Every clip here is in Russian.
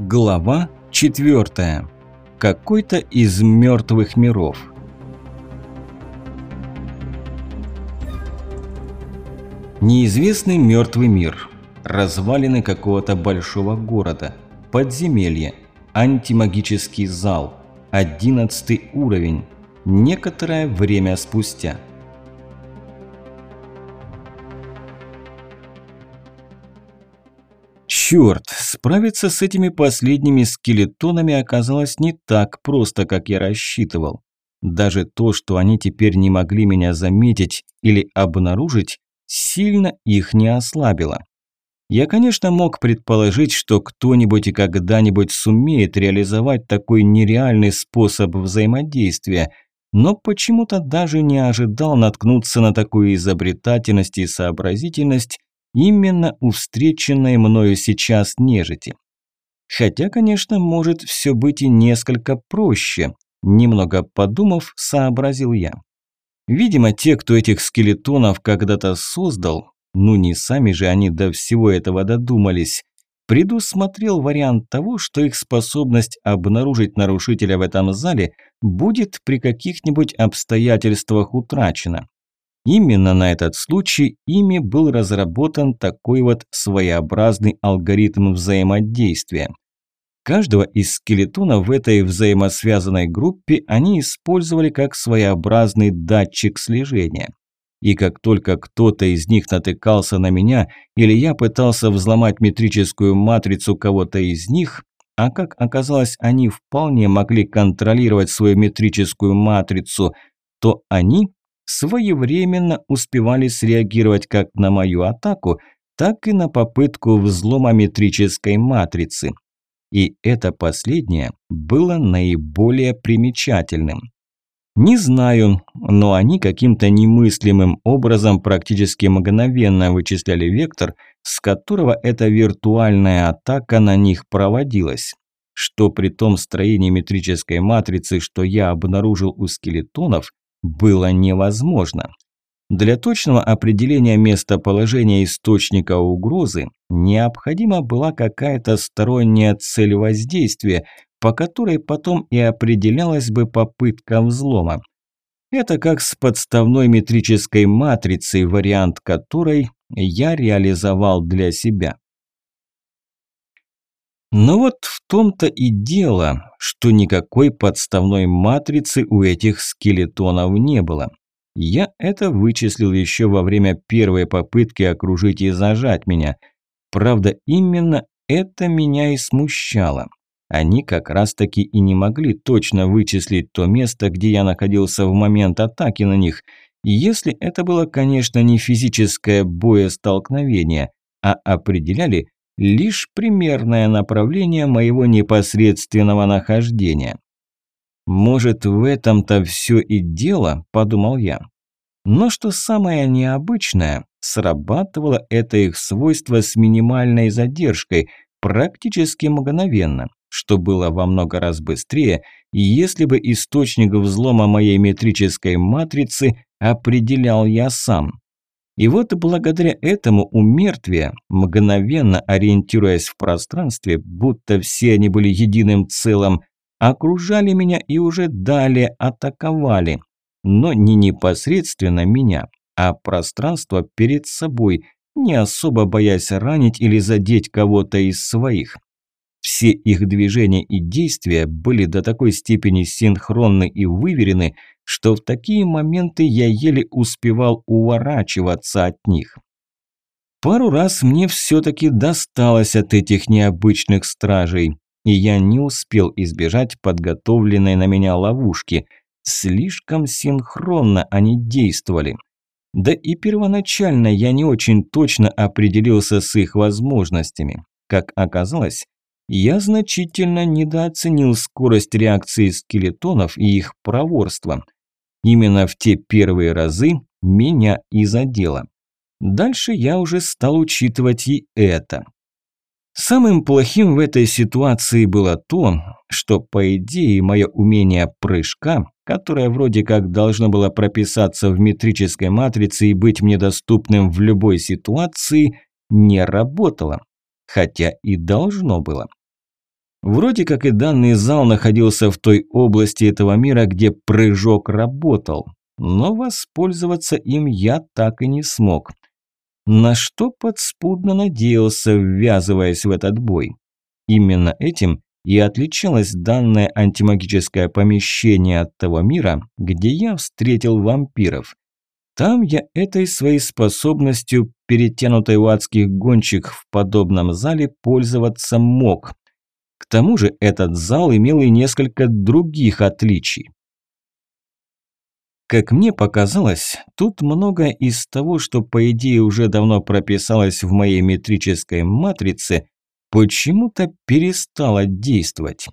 Глава 4. Какой-то из мертвых миров. Неизвестный мертвый мир. Развалины какого-то большого города. Подземелье. Антимагический зал. Одиннадцатый уровень. Некоторое время спустя. Черт, справиться с этими последними скелетонами оказалось не так просто, как я рассчитывал. Даже то, что они теперь не могли меня заметить или обнаружить, сильно их не ослабило. Я, конечно, мог предположить, что кто-нибудь и когда-нибудь сумеет реализовать такой нереальный способ взаимодействия, но почему-то даже не ожидал наткнуться на такую изобретательность и сообразительность именно у встреченной мною сейчас нежити. Хотя, конечно, может все быть и несколько проще. Немного подумав, сообразил я. Видимо, те, кто этих скелетонов когда-то создал, ну не сами же они до всего этого додумались, предусмотрел вариант того, что их способность обнаружить нарушителя в этом зале будет при каких-нибудь обстоятельствах утрачена. Именно на этот случай ими был разработан такой вот своеобразный алгоритм взаимодействия. Каждого из скелетонов в этой взаимосвязанной группе они использовали как своеобразный датчик слежения. И как только кто-то из них натыкался на меня, или я пытался взломать метрическую матрицу кого-то из них, а как оказалось, они вполне могли контролировать свою метрическую матрицу, то они своевременно успевали среагировать как на мою атаку, так и на попытку взлома метрической матрицы. И это последнее было наиболее примечательным. Не знаю, но они каким-то немыслимым образом практически мгновенно вычисляли вектор, с которого эта виртуальная атака на них проводилась. Что при том строении метрической матрицы, что я обнаружил у скелетонов, было невозможно. Для точного определения местоположения источника угрозы необходима была какая-то сторонняя цель воздействия, по которой потом и определялась бы попытка взлома. Это как с подставной метрической матрицей, вариант которой я реализовал для себя. Но вот в том-то и дело, что никакой подставной матрицы у этих скелетонов не было. Я это вычислил еще во время первой попытки окружить и зажать меня. Правда, именно это меня и смущало. Они как раз-таки и не могли точно вычислить то место, где я находился в момент атаки на них, если это было, конечно, не физическое боестолкновение, а определяли лишь примерное направление моего непосредственного нахождения. «Может, в этом-то все и дело», – подумал я. Но что самое необычное, срабатывало это их свойство с минимальной задержкой, практически мгновенно, что было во много раз быстрее, если бы источник взлома моей метрической матрицы определял я сам. И вот благодаря этому у мертвия, мгновенно ориентируясь в пространстве, будто все они были единым целым, окружали меня и уже далее атаковали. Но не непосредственно меня, а пространство перед собой, не особо боясь ранить или задеть кого-то из своих. Все их движения и действия были до такой степени синхронны и выверены, что в такие моменты я еле успевал уворачиваться от них. Пару раз мне все-таки досталось от этих необычных стражей, и я не успел избежать подготовленной на меня ловушки. Слишком синхронно они действовали. Да и первоначально я не очень точно определился с их возможностями. Как оказалось, я значительно недооценил скорость реакции скелетонов и их проворство – Именно в те первые разы меня и задело. Дальше я уже стал учитывать и это. Самым плохим в этой ситуации было то, что, по идее, мое умение прыжка, которое вроде как должно было прописаться в метрической матрице и быть мне доступным в любой ситуации, не работало. Хотя и должно было. Вроде как и данный зал находился в той области этого мира, где прыжок работал, но воспользоваться им я так и не смог. На что подспудно надеялся, ввязываясь в этот бой. Именно этим и отличалось данное антимагическое помещение от того мира, где я встретил вампиров. Там я этой своей способностью, перетянутой у адских гонщик в подобном зале, пользоваться мог. Тому же этот зал имел и несколько других отличий. Как мне показалось, тут многое из того, что по идее уже давно прописалось в моей метрической матрице, почему-то перестала действовать.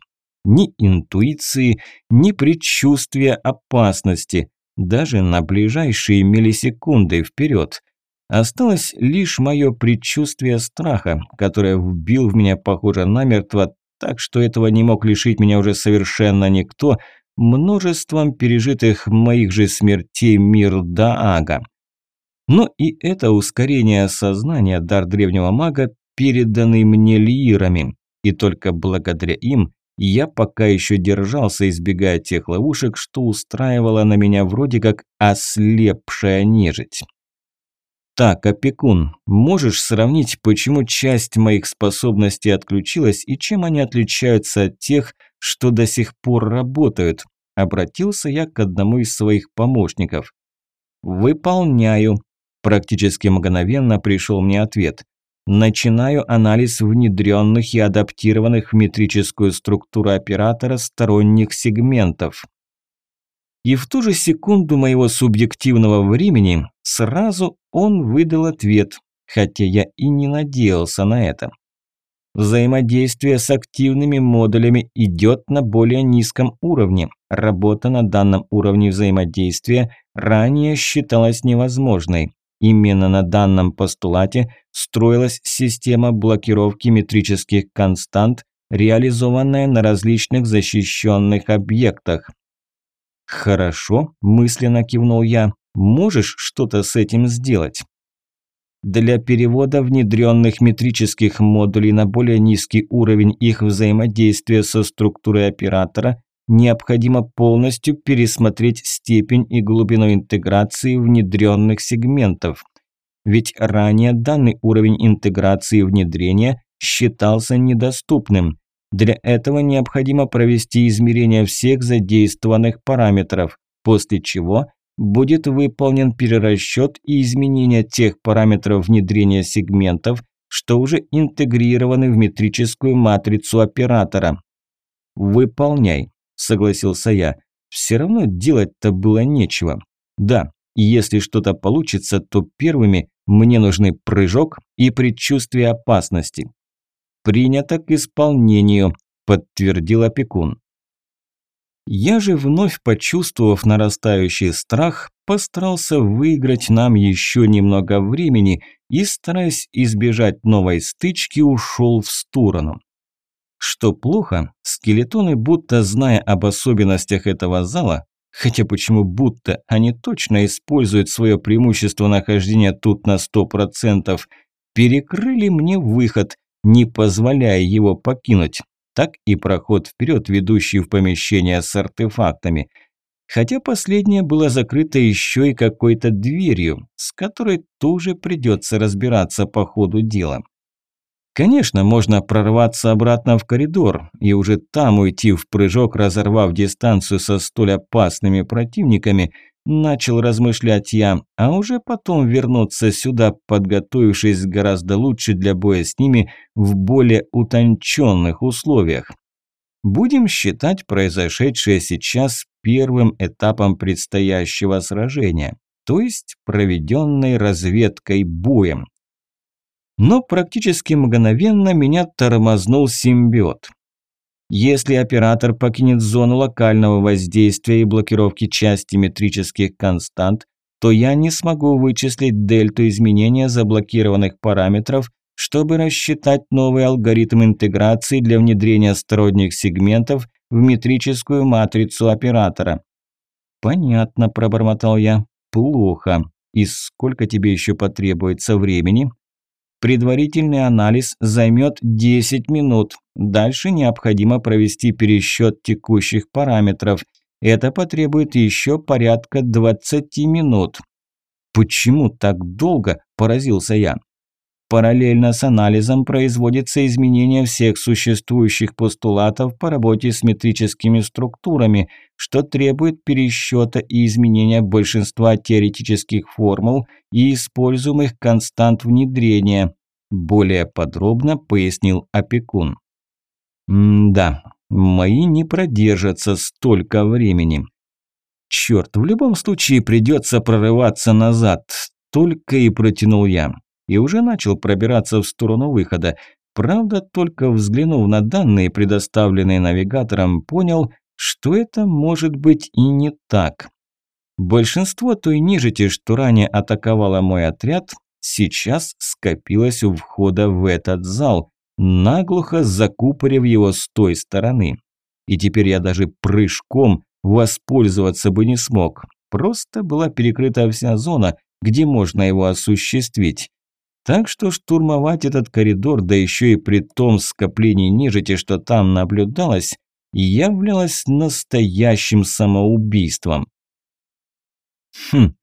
Ни интуиции, ни предчувствия опасности, даже на ближайшие миллисекунды вперед. Осталось лишь мое предчувствие страха, которое вбил в меня, похоже, намертво, так что этого не мог лишить меня уже совершенно никто, множеством пережитых моих же смертей мир Даага. Но и это ускорение сознания дар древнего мага переданный мне лирами, и только благодаря им я пока еще держался, избегая тех ловушек, что устраивала на меня вроде как ослепшая нежить. Так, опекун, можешь сравнить, почему часть моих способностей отключилась и чем они отличаются от тех, что до сих пор работают? Обратился я к одному из своих помощников. «Выполняю», – практически мгновенно пришел мне ответ. Начинаю анализ внедренных и адаптированных в метрическую структуру оператора сторонних сегментов. И в ту же секунду моего субъективного времени сразу он выдал ответ, хотя я и не надеялся на это. Взаимодействие с активными модулями идет на более низком уровне. Работа на данном уровне взаимодействия ранее считалась невозможной. Именно на данном постулате строилась система блокировки метрических констант, реализованная на различных защищенных объектах. «Хорошо», – мысленно кивнул я, – «можешь что-то с этим сделать?» Для перевода внедренных метрических модулей на более низкий уровень их взаимодействия со структурой оператора необходимо полностью пересмотреть степень и глубину интеграции внедренных сегментов. Ведь ранее данный уровень интеграции внедрения считался недоступным. Для этого необходимо провести измерение всех задействованных параметров, после чего будет выполнен перерасчет и изменение тех параметров внедрения сегментов, что уже интегрированы в метрическую матрицу оператора. Выполняй согласился я. Все равно делать-то было нечего. Да, если что-то получится, то первыми мне нужны прыжок и предчувствие опасности. Принято к исполнению, подтвердил опекун. Я же, вновь почувствовав нарастающий страх, постарался выиграть нам еще немного времени и, стараясь избежать новой стычки, ушел в сторону. Что плохо, скелетоны, будто зная об особенностях этого зала, хотя почему будто, они точно используют свое преимущество нахождения тут на 100%, перекрыли мне выход, не позволяя его покинуть, так и проход вперед, ведущий в помещение с артефактами. Хотя последнее было закрыто еще и какой-то дверью, с которой тоже придется разбираться по ходу дела. Конечно, можно прорваться обратно в коридор и уже там уйти в прыжок, разорвав дистанцию со столь опасными противниками, начал размышлять я, а уже потом вернуться сюда, подготовившись гораздо лучше для боя с ними в более утонченных условиях. Будем считать произошедшее сейчас первым этапом предстоящего сражения, то есть проведенной разведкой боем. Но практически мгновенно меня тормознул симбиот. Если оператор покинет зону локального воздействия и блокировки части метрических констант, то я не смогу вычислить дельту изменения заблокированных параметров, чтобы рассчитать новый алгоритм интеграции для внедрения сторонних сегментов в метрическую матрицу оператора. «Понятно», – пробормотал я. «Плохо. И сколько тебе еще потребуется времени?» Предварительный анализ займет 10 минут. Дальше необходимо провести пересчет текущих параметров. Это потребует еще порядка 20 минут. «Почему так долго?» – поразился я. Параллельно с анализом производится изменение всех существующих постулатов по работе с метрическими структурами, что требует пересчета и изменения большинства теоретических формул и используемых констант внедрения, более подробно пояснил опекун. М-да, мои не продержатся столько времени. Черт, в любом случае придется прорываться назад, только и протянул я и уже начал пробираться в сторону выхода. Правда, только взглянув на данные, предоставленные навигатором, понял, что это может быть и не так. Большинство той нежити, что ранее атаковало мой отряд, сейчас скопилось у входа в этот зал, наглухо закупорив его с той стороны. И теперь я даже прыжком воспользоваться бы не смог. Просто была перекрыта вся зона, где можно его осуществить. Так что штурмовать этот коридор, да еще и при том скоплении нежити, что там наблюдалось, являлось настоящим самоубийством. Хм,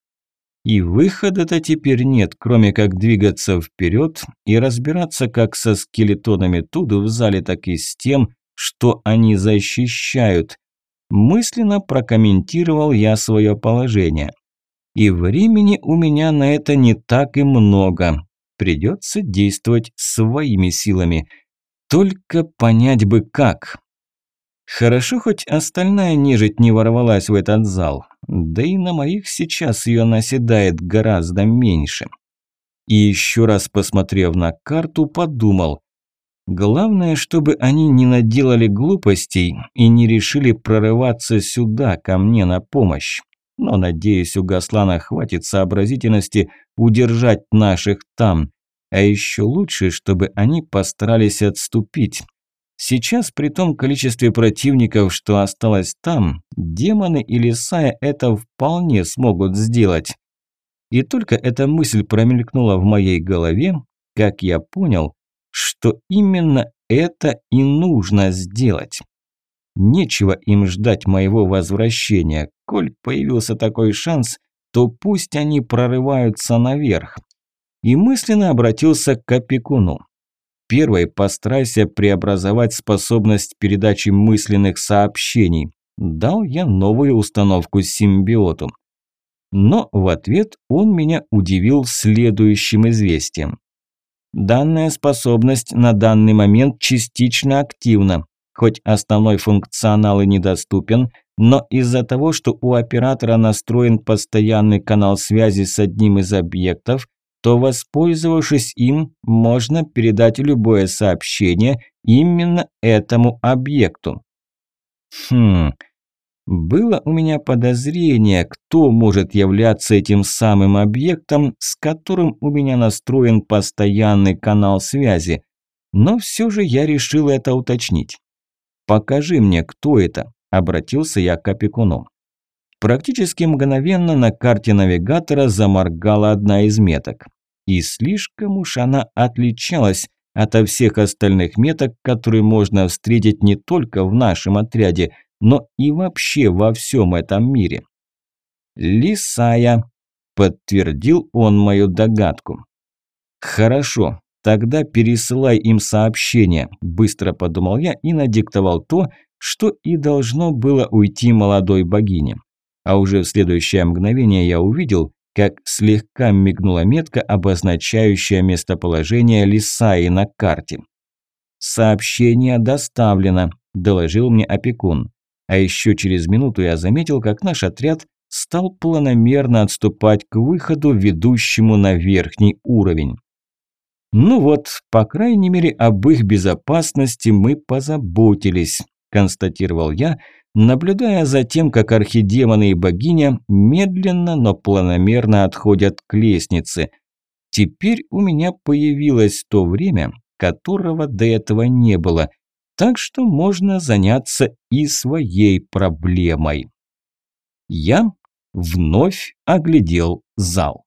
и выхода-то теперь нет, кроме как двигаться вперед и разбираться как со скелетонами тут в зале, так и с тем, что они защищают. Мысленно прокомментировал я свое положение. И времени у меня на это не так и много. Придется действовать своими силами. Только понять бы как. Хорошо, хоть остальная нежить не ворвалась в этот зал. Да и на моих сейчас ее наседает гораздо меньше. И еще раз посмотрев на карту, подумал. Главное, чтобы они не наделали глупостей и не решили прорываться сюда, ко мне на помощь. Но, надеюсь, у Гаслана хватит сообразительности удержать наших там. А еще лучше, чтобы они постарались отступить. Сейчас при том количестве противников, что осталось там, демоны и лисая это вполне смогут сделать. И только эта мысль промелькнула в моей голове, как я понял, что именно это и нужно сделать. Нечего им ждать моего возвращения. Коль появился такой шанс, то пусть они прорываются наверх. И мысленно обратился к опекуну. Первой постарайся преобразовать способность передачи мысленных сообщений. Дал я новую установку симбиоту. Но в ответ он меня удивил следующим известием. Данная способность на данный момент частично активна. Хоть основной функционал и недоступен, но из-за того, что у оператора настроен постоянный канал связи с одним из объектов, то, воспользовавшись им, можно передать любое сообщение именно этому объекту. Хм, было у меня подозрение, кто может являться этим самым объектом, с которым у меня настроен постоянный канал связи, но все же я решил это уточнить. «Покажи мне, кто это», – обратился я к опекуну. Практически мгновенно на карте навигатора заморгала одна из меток. И слишком уж она отличалась от всех остальных меток, которые можно встретить не только в нашем отряде, но и вообще во всем этом мире. «Лисая», – подтвердил он мою догадку. «Хорошо, тогда пересылай им сообщение», – быстро подумал я и надиктовал то, что и должно было уйти молодой богине. А уже в следующее мгновение я увидел, как слегка мигнула метка, обозначающая местоположение Лисаи на карте. «Сообщение доставлено», – доложил мне опекун. А еще через минуту я заметил, как наш отряд стал планомерно отступать к выходу, ведущему на верхний уровень. Ну вот, по крайней мере, об их безопасности мы позаботились, констатировал я, наблюдая за тем, как архидемоны и богиня медленно, но планомерно отходят к лестнице. Теперь у меня появилось то время, которого до этого не было, так что можно заняться и своей проблемой. Я вновь оглядел зал.